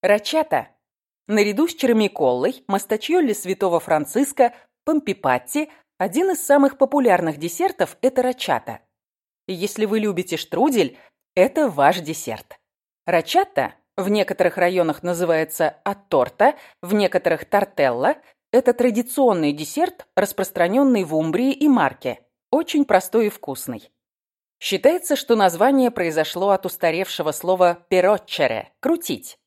Рачата. Наряду с чермиколлой, мастачьолли святого Франциска, помпипатти, один из самых популярных десертов – это рачата. Если вы любите штрудель, это ваш десерт. Рачата в некоторых районах называется атторта, в некоторых тортелла. Это традиционный десерт, распространенный в Умбрии и Марке. Очень простой и вкусный. Считается, что название произошло от устаревшего слова «перотчере» – «крутить».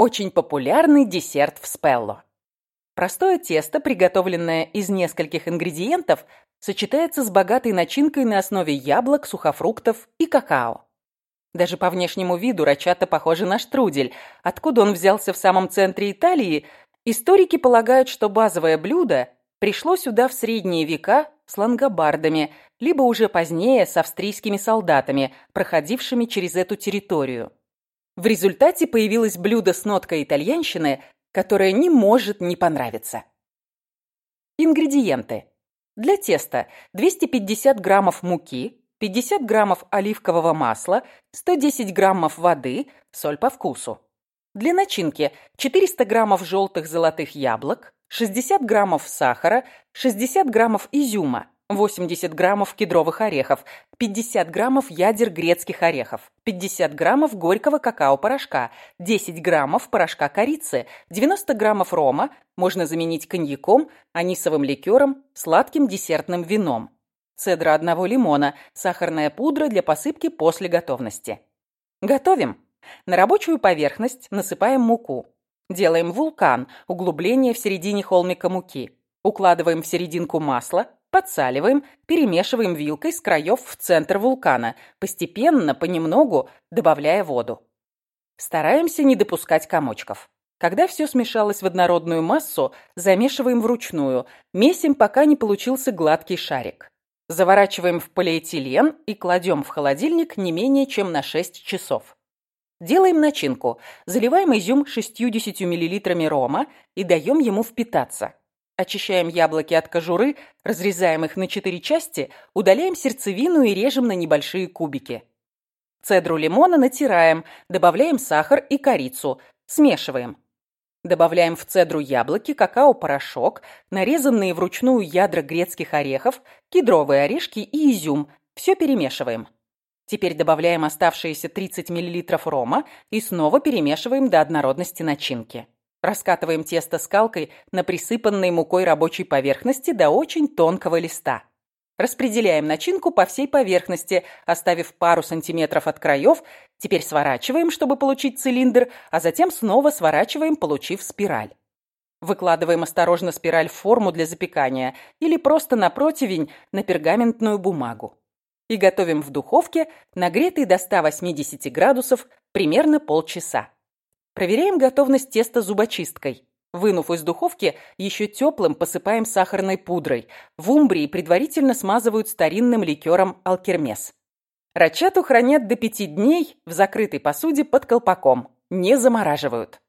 Очень популярный десерт в Спелло. Простое тесто, приготовленное из нескольких ингредиентов, сочетается с богатой начинкой на основе яблок, сухофруктов и какао. Даже по внешнему виду рачата похожа на штрудель. Откуда он взялся в самом центре Италии, историки полагают, что базовое блюдо пришло сюда в средние века с лангобардами, либо уже позднее с австрийскими солдатами, проходившими через эту территорию. В результате появилось блюдо с ноткой итальянщины, которое не может не понравиться. Ингредиенты. Для теста 250 граммов муки, 50 граммов оливкового масла, 110 граммов воды, соль по вкусу. Для начинки 400 граммов желтых золотых яблок, 60 граммов сахара, 60 граммов изюма, 80 граммов кедровых орехов, 50 граммов ядер грецких орехов, 50 граммов горького какао-порошка, 10 граммов порошка корицы, 90 граммов рома, можно заменить коньяком, анисовым ликером, сладким десертным вином, цедра одного лимона, сахарная пудра для посыпки после готовности. Готовим. На рабочую поверхность насыпаем муку. Делаем вулкан, углубление в середине холмика муки. Укладываем в серединку масло, Подсаливаем, перемешиваем вилкой с краев в центр вулкана, постепенно, понемногу добавляя воду. Стараемся не допускать комочков. Когда все смешалось в однородную массу, замешиваем вручную, месим, пока не получился гладкий шарик. Заворачиваем в полиэтилен и кладем в холодильник не менее чем на 6 часов. Делаем начинку. Заливаем изюм 60 мл рома и даем ему впитаться. Очищаем яблоки от кожуры, разрезаем их на четыре части, удаляем сердцевину и режем на небольшие кубики. Цедру лимона натираем, добавляем сахар и корицу, смешиваем. Добавляем в цедру яблоки, какао-порошок, нарезанные вручную ядра грецких орехов, кедровые орешки и изюм. Все перемешиваем. Теперь добавляем оставшиеся 30 мл рома и снова перемешиваем до однородности начинки. Раскатываем тесто скалкой на присыпанной мукой рабочей поверхности до очень тонкого листа. Распределяем начинку по всей поверхности, оставив пару сантиметров от краев. Теперь сворачиваем, чтобы получить цилиндр, а затем снова сворачиваем, получив спираль. Выкладываем осторожно спираль в форму для запекания или просто на противень на пергаментную бумагу. И готовим в духовке, нагретой до 180 градусов, примерно полчаса. Проверяем готовность теста зубочисткой. Вынув из духовки, еще теплым посыпаем сахарной пудрой. В Умбрии предварительно смазывают старинным ликером алкермес. Рачату хранят до пяти дней в закрытой посуде под колпаком. Не замораживают.